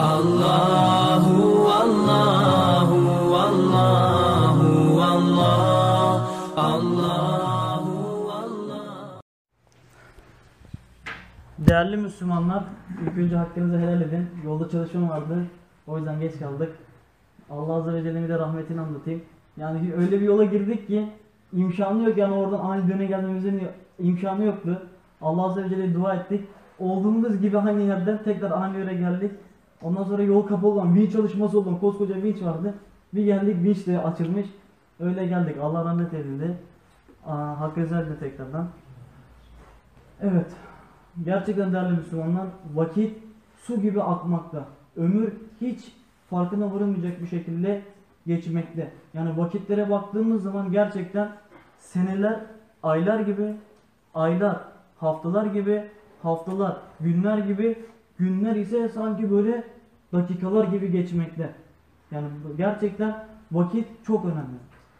Allahu Allahu Allahu Allah Allahu Allah Değerli Müslümanlar, ilk önce hakkınızı helal edin. Yolda çalışmam vardı. O yüzden geç kaldık. Allah Azze ve Celle'nin de rahmetini anlatayım. Yani öyle bir yola girdik ki imkanı yok yani oradan ani döne gelmemizin imkanı yoktu. Allah Azze ve Celle'ye dua ettik. Olduğumuz gibi aynı yerden tekrar aynı yere geldik. Ondan sonra yol kapalı olan vinç çalışması oldu. Koskoca vinç vardı. Bir geldik vinç de açılmış. Öyle geldik. Allah rahmet edildi. Aa, hakkınızı helal edin tekrardan. Evet. Gerçekten değerli Müslümanlar vakit su gibi akmakta. Ömür hiç farkına varılmayacak bir şekilde geçmekte. Yani vakitlere baktığımız zaman gerçekten seneler aylar gibi, aylar haftalar gibi, haftalar günler gibi, günler ise sanki böyle dakikalar gibi geçmekte. Yani gerçekten vakit çok önemli.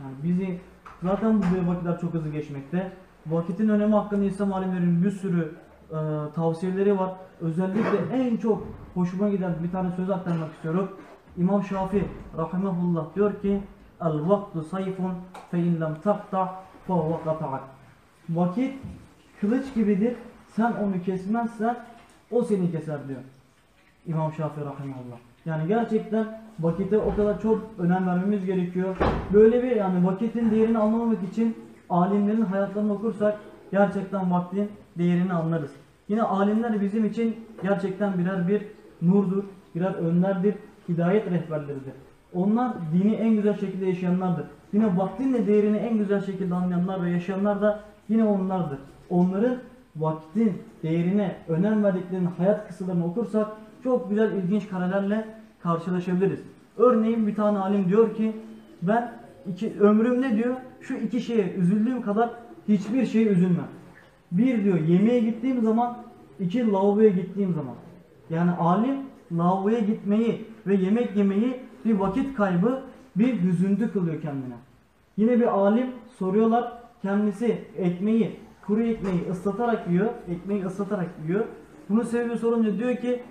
Yani bizi zaten bu vakitler çok hızlı geçmekte. Vakitin önemi hakkında İslam alimlerinin bir sürü e, tavsiyeleri var. Özellikle en çok hoşuma giden bir tane söz aktarmak istiyorum. İmam Şafii rahimahullah diyor ki El vaktu sayfun fe in lem kata'ak. Vakit kılıç gibidir. Sen onu kesmezsen o seni keser diyor. İmam Şafii rahimahullah. Yani gerçekten vakite o kadar çok önem vermemiz gerekiyor. Böyle bir yani vakitin değerini anlamamak için alimlerin hayatlarını okursak gerçekten vaktin değerini anlarız. Yine alimler bizim için gerçekten birer bir nurdur, birer önlerdir, hidayet rehberleridir. Onlar dini en güzel şekilde yaşayanlardır. Yine vaktin de değerini en güzel şekilde anlayanlar ve yaşayanlar da yine onlardır. Onların vaktin değerine önem verdiklerinin hayat kıssalarını okursak çok güzel ilginç karelerle karşılaşabiliriz. Örneğin bir tane alim diyor ki ben iki, ömrümde diyor şu iki şeye üzüldüğüm kadar hiçbir şeye üzülmem. Bir diyor yemeğe gittiğim zaman, iki lavaboya gittiğim zaman. Yani alim lavaboya gitmeyi ve yemek yemeyi bir vakit kaybı, bir hüzüntü kılıyor kendine. Yine bir alim soruyorlar kendisi ekmeği, kuru ekmeği ıslatarak yiyor, ekmeği ıslatarak yiyor. Bunu sebebi sorunca diyor ki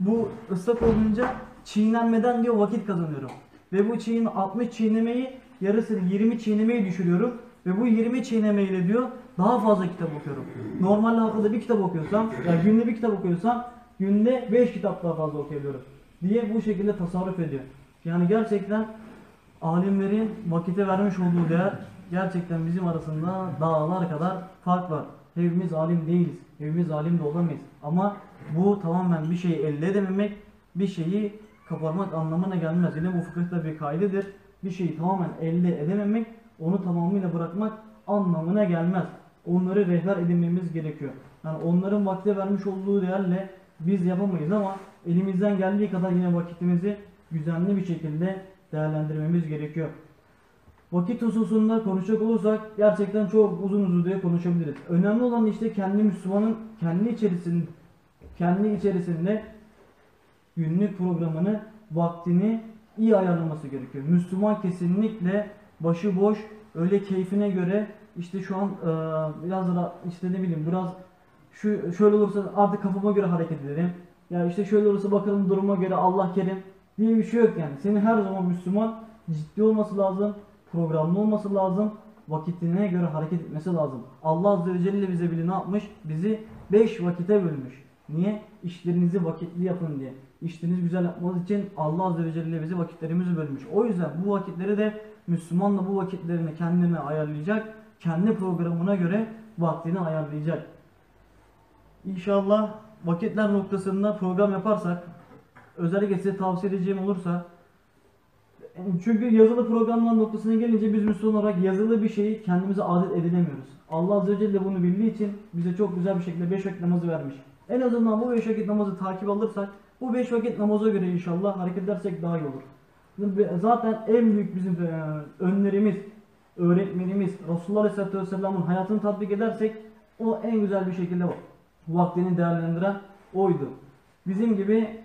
bu ıslak olunca çiğnenmeden diyor vakit kazanıyorum. Ve bu çiğn 60 çiğnemeyi yarısını 20 çiğnemeyi düşürüyorum. Ve bu 20 çiğnemeyle diyor daha fazla kitap okuyorum. Normalde haftada bir kitap okuyorsam, yani günde bir kitap okuyorsam günde 5 kitap daha fazla okuyabiliyorum. Diye bu şekilde tasarruf ediyor. Yani gerçekten alimlerin vakite vermiş olduğu değer gerçekten bizim arasında dağlar kadar fark var. Hepimiz alim değiliz. Hepimiz alim de olamayız. Ama bu tamamen bir şeyi elde edememek, bir şeyi kaparmak anlamına gelmez. Yine bu fıkıhta bir kaydedir. Bir şeyi tamamen elde edememek, onu tamamıyla bırakmak anlamına gelmez. Onları rehber edinmemiz gerekiyor. Yani onların vakte vermiş olduğu değerle biz yapamayız ama elimizden geldiği kadar yine vakitimizi düzenli bir şekilde değerlendirmemiz gerekiyor. Vakit hususunda konuşacak olursak gerçekten çok uzun uzun diye konuşabiliriz. Önemli olan işte kendi Müslümanın kendi içerisinde kendi içerisinde günlük programını, vaktini iyi ayarlaması gerekiyor. Müslüman kesinlikle başıboş, öyle keyfine göre işte şu an e, biraz da işte ne bileyim biraz şu şöyle olursa artık kafama göre hareket edelim. Ya işte şöyle olursa bakalım duruma göre Allah kerim diye bir şey yok yani. Senin her zaman Müslüman ciddi olması lazım, programlı olması lazım, vakitine göre hareket etmesi lazım. Allah Azze ve Celle bize bile ne yapmış? Bizi 5 vakite bölmüş. Niye? İşlerinizi vakitli yapın diye. İşlerinizi güzel yapmanız için Allah Azze ve Celle bizi vakitlerimizi bölmüş. O yüzden bu vakitleri de Müslüman da bu vakitlerini kendine ayarlayacak. Kendi programına göre vaktini ayarlayacak. İnşallah vakitler noktasında program yaparsak özellikle size tavsiye edeceğim olursa çünkü yazılı programlar noktasına gelince biz Müslüman olarak yazılı bir şeyi kendimize adet edinemiyoruz. Allah Azze ve Celle bunu bildiği için bize çok güzel bir şekilde 5 vakit namazı vermiş. En azından bu 5 vakit namazı takip alırsak bu 5 vakit namaza göre inşallah hareket edersek daha iyi olur. Zaten en büyük bizim e, önlerimiz, öğretmenimiz Resulullah Aleyhisselatü Vesselam'ın hayatını tatbik edersek o en güzel bir şekilde vaktini değerlendiren oydu. Bizim gibi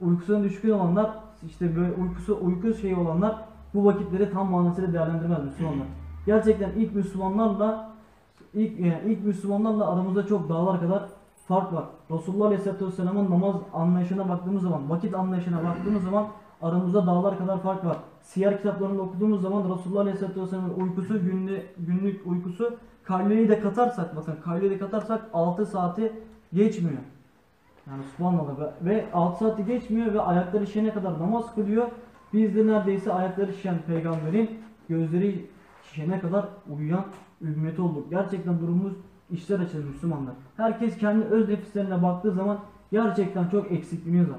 uykusuna düşkün olanlar işte böyle uykusu uyku şeyi olanlar bu vakitleri tam manasıyla değerlendirmez Müslümanlar. Gerçekten ilk Müslümanlarla ilk yani ilk Müslümanlarla aramızda çok dağlar kadar fark var. Resulullah Aleyhisselatü Vesselam'ın namaz anlayışına baktığımız zaman, vakit anlayışına baktığımız zaman aramızda dağlar kadar fark var. Siyer kitaplarında okuduğumuz zaman Resulullah Aleyhisselatü Vesselam'ın uykusu, günlük, günlük uykusu kaloriyi de katarsak, bakın kaloriyi de katarsak 6 saati geçmiyor. Yani subhanallah ve, ve 6 saati geçmiyor ve ayakları şişene kadar namaz kılıyor. Biz de neredeyse ayakları şişen peygamberin gözleri şişene kadar uyuyan ümmeti olduk. Gerçekten durumumuz işler açılır Müslümanlar. Herkes kendi öz nefislerine baktığı zaman gerçekten çok eksikliğimiz var.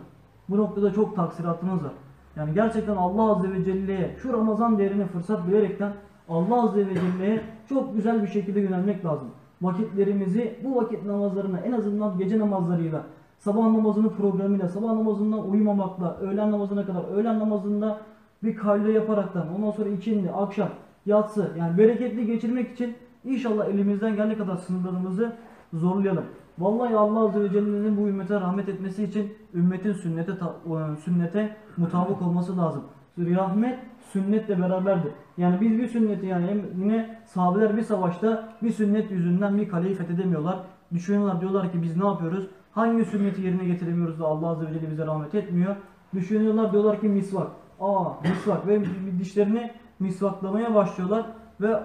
Bu noktada çok taksiratımız var. Yani gerçekten Allah Azze ve Celle'ye şu Ramazan değerini fırsat bilerekten Allah Azze ve Celle'ye çok güzel bir şekilde yönelmek lazım. Vakitlerimizi bu vakit namazlarına en azından gece namazlarıyla, sabah namazının programıyla, sabah namazından uyumamakla, öğlen namazına kadar, öğlen namazında bir kalle yaparaktan, ondan sonra ikindi, akşam, yatsı yani bereketli geçirmek için inşallah elimizden geldiği kadar sınırlarımızı zorlayalım. Vallahi Allah Azze ve Celle'nin bu ümmete rahmet etmesi için ümmetin sünnete e, sünnete mutabık olması lazım. Rahmet sünnetle beraberdir. Yani biz bir sünneti yani yine sahabeler bir savaşta bir sünnet yüzünden bir kaleyi fethedemiyorlar. Düşünüyorlar diyorlar ki biz ne yapıyoruz? Hangi sünneti yerine getiremiyoruz da Allah Azze ve Celle bize rahmet etmiyor? Düşünüyorlar diyorlar ki misvak. Aa misvak ve dişlerini misvaklamaya başlıyorlar ve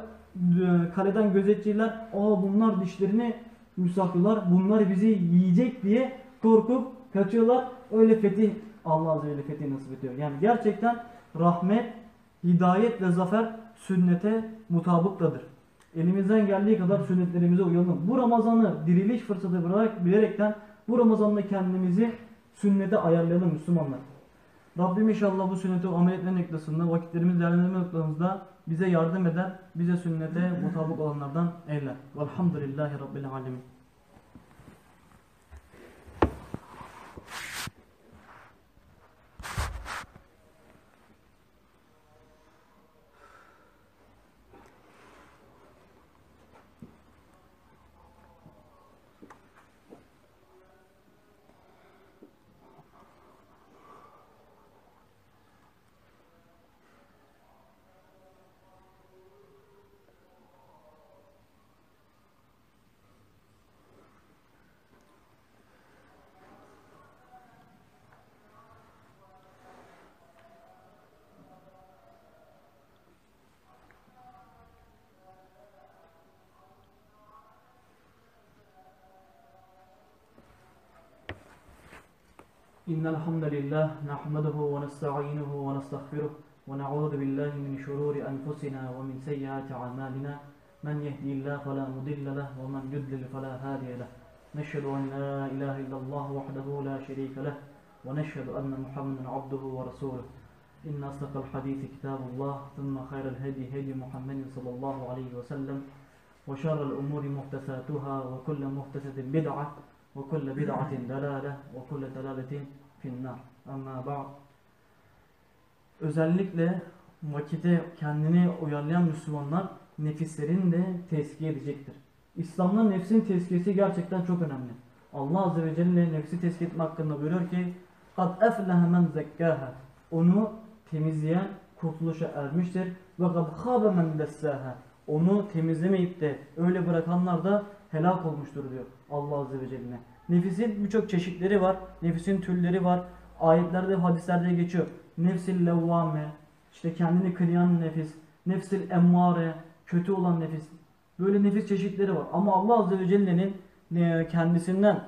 kaleden gözetçiler aa bunlar dişlerini misvaklıyorlar. Bunlar bizi yiyecek diye korkup kaçıyorlar. Öyle fetih Allah Azze ve Celle fetih nasip ediyor. Yani gerçekten rahmet, hidayet ve zafer sünnete mutabıktadır. Elimizden geldiği kadar sünnetlerimize uyalım. Bu Ramazan'ı diriliş fırsatı bırarak bilerekten bu Ramazan'da kendimizi sünnete ayarlayalım Müslümanlar. Rabbim inşallah bu sünnete amel etme noktasında, vakitlerimizi değerlendirme noktamızda bize yardım eder, bize sünnete mutabık olanlardan eyler. Velhamdülillahi Rabbil alemin. إن الحمد لله نحمده ونستعينه ونستغفره ونعوذ بالله من شرور أنفسنا ومن سيئات أعمالنا. من يهدي الله فلا مضل له ومن يضلل فلا هادي له. نشهد أن لا إله إلا الله وحده لا شريك له ونشهد أن محمدا عبده ورسوله. إن أصدق الحديث كتاب الله ثم خير الهدي هدي محمد صلى الله عليه وسلم وشر الأمور محدثاتها وكل محدثة بدعة وكل بدعة دلالة وكل دلالة في النار أما بعد Özellikle vakite kendini uyarlayan Müslümanlar nefislerini de tezkiye edecektir. İslam'da nefsin tezkiyesi gerçekten çok önemli. Allah Azze ve Celle nefsi tezkiye etme hakkında buyuruyor ki قَدْ اَفْلَهَ مَنْ زَكَّاهَا Onu temizleyen kurtuluşa ermiştir. Ve قَدْ خَابَ مَنْ دَسَّاهَا Onu temizlemeyip de öyle bırakanlar da helak olmuştur diyor Allah Azze ve Celle. Nefisin birçok çeşitleri var. Nefisin türleri var. Ayetlerde, hadislerde geçiyor. Nefsil levvame, işte kendini kınayan nefis, nefsil emmare, kötü olan nefis. Böyle nefis çeşitleri var. Ama Allah Azze ve Celle'nin e, kendisinden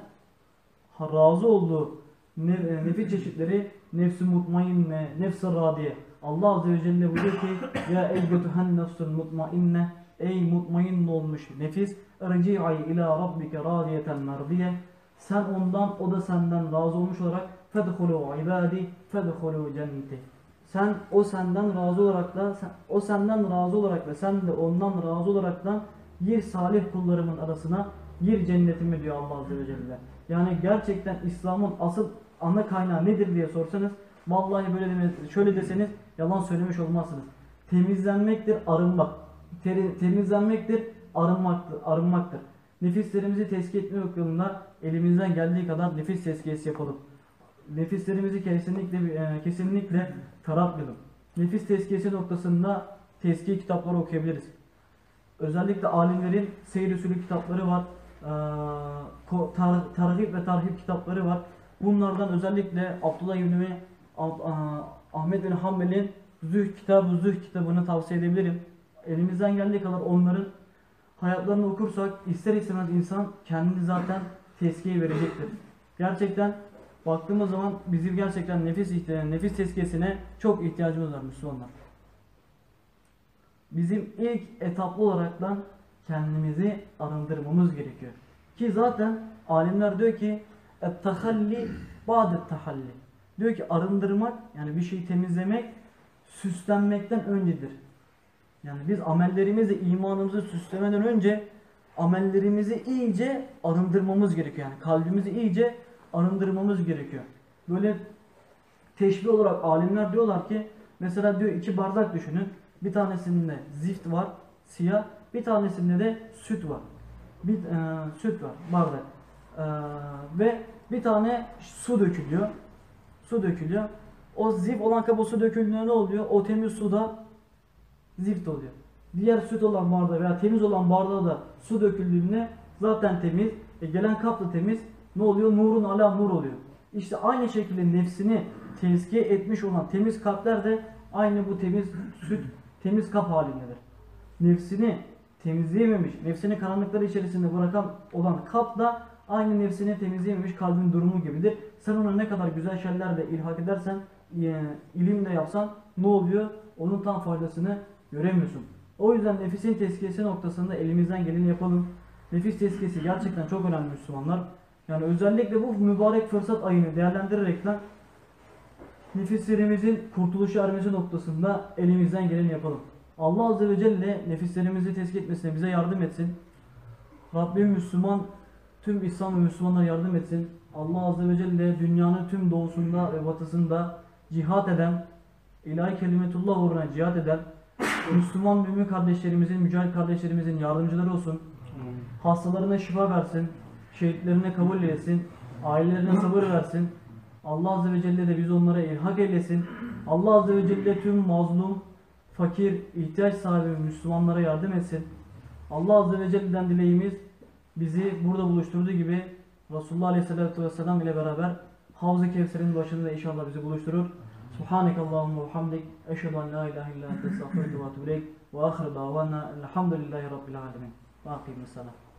razı olduğu e, nefis çeşitleri nefsi mutmainne, nefsi radiye. Allah Azze ve Celle buyuruyor ki Ya eyyütühen nefsul mutmainne Ey mutmain olmuş nefis Erci'i ila rabbike radiyeten merdiye Sen ondan o da senden razı olmuş olarak Fedhulu ibadi fedhulu cenneti Sen o senden razı olarak da sen- o senden razı olarak ve sen de ondan razı olarak da gir salih kullarımın arasına gir cennetime diyor Allah Azze ve Celle. Yani gerçekten İslam'ın asıl ana kaynağı nedir diye sorsanız vallahi böyle deme- şöyle deseniz yalan söylemiş olmazsınız. Temizlenmektir, arınmak. Teri- temizlenmektir, arınmaktır, arınmaktır. Nefislerimizi tezkiye etme yolunda elimizden geldiği kadar nefis tezkiyesi yapalım. Nefislerimizi kesinlikle e, kesinlikle taratmayalım. Nefis tezkiyesi noktasında tezkiye kitapları okuyabiliriz. Özellikle alimlerin seyir usulü kitapları var. e, tar- tarhip ve tarhip kitapları var. Bunlardan özellikle Abdullah İbni Ahmet bin Hanbel'in Zühd kitabı Zühd kitabını tavsiye edebilirim. Elimizden geldiği kadar onların hayatlarını okursak ister istemez insan kendini zaten tezkiye verecektir. Gerçekten baktığımız zaman bizim gerçekten nefis ihtiyaç, nefis tezkiyesine çok ihtiyacımız var Müslümanlar. Bizim ilk etaplı olaraktan kendimizi arındırmamız gerekiyor. Ki zaten alimler diyor ki et-tahalli ba'det tahalli. Diyor ki arındırmak yani bir şeyi temizlemek süslenmekten öncedir. Yani biz amellerimizi, imanımızı süslemeden önce amellerimizi iyice arındırmamız gerekiyor. Yani kalbimizi iyice arındırmamız gerekiyor. Böyle teşbih olarak alimler diyorlar ki mesela diyor iki bardak düşünün. Bir tanesinde zift var, siyah. Bir tanesinde de süt var. Bir e, süt var, bardak. E, ve bir tane su dökülüyor. Su dökülüyor. O zift olan kaba su döküldüğünde ne oluyor? O temiz suda zift oluyor. Diğer süt olan bardağa veya temiz olan bardağa da su döküldüğünde zaten temiz. E gelen kap da temiz. Ne oluyor? Nurun ala nur oluyor. İşte aynı şekilde nefsini tezkiye etmiş olan temiz kalpler de aynı bu temiz süt, temiz kap halindedir. Nefsini temizleyememiş, nefsini karanlıklar içerisinde bırakan olan kap da aynı nefsini temizleyememiş kalbin durumu gibidir. Sen ona ne kadar güzel şeylerle ilhak edersen, e, ilim de yapsan ne oluyor? Onun tam faydasını göremiyorsun. O yüzden nefisin tezkiyesi noktasında elimizden geleni yapalım. Nefis tezkiyesi gerçekten çok önemli Müslümanlar. Yani özellikle bu mübarek fırsat ayını değerlendirerekten nefislerimizin kurtuluşu ermesi noktasında elimizden geleni yapalım. Allah Azze ve Celle nefislerimizi tezkiye etmesine bize yardım etsin. Rabbim Müslüman, tüm İslam ve Müslümanlara yardım etsin. Allah Azze ve Celle dünyanın tüm doğusunda ve batısında cihat eden, ilahi kelimetullah uğruna cihat eden, Müslüman mümin kardeşlerimizin, mücahit kardeşlerimizin yardımcıları olsun. Hastalarına şifa versin, şehitlerine kabul eylesin, ailelerine sabır versin. Allah Azze ve Celle de biz onlara ilhak eylesin. Allah Azze ve Celle tüm mazlum, fakir, ihtiyaç sahibi Müslümanlara yardım etsin. Allah Azze ve Celle'den dileğimiz bizi burada buluşturduğu gibi Resulullah Aleyhisselatü Vesselam ile beraber Havz-ı Kevser'in başında inşallah bizi buluşturur. سبحانك اللهم وبحمدك أشهد أن لا إله إلا أنت أستغفرك وأتوب إليك وآخر دعوانا الحمد لله رب العالمين. وأقيم الصلاة.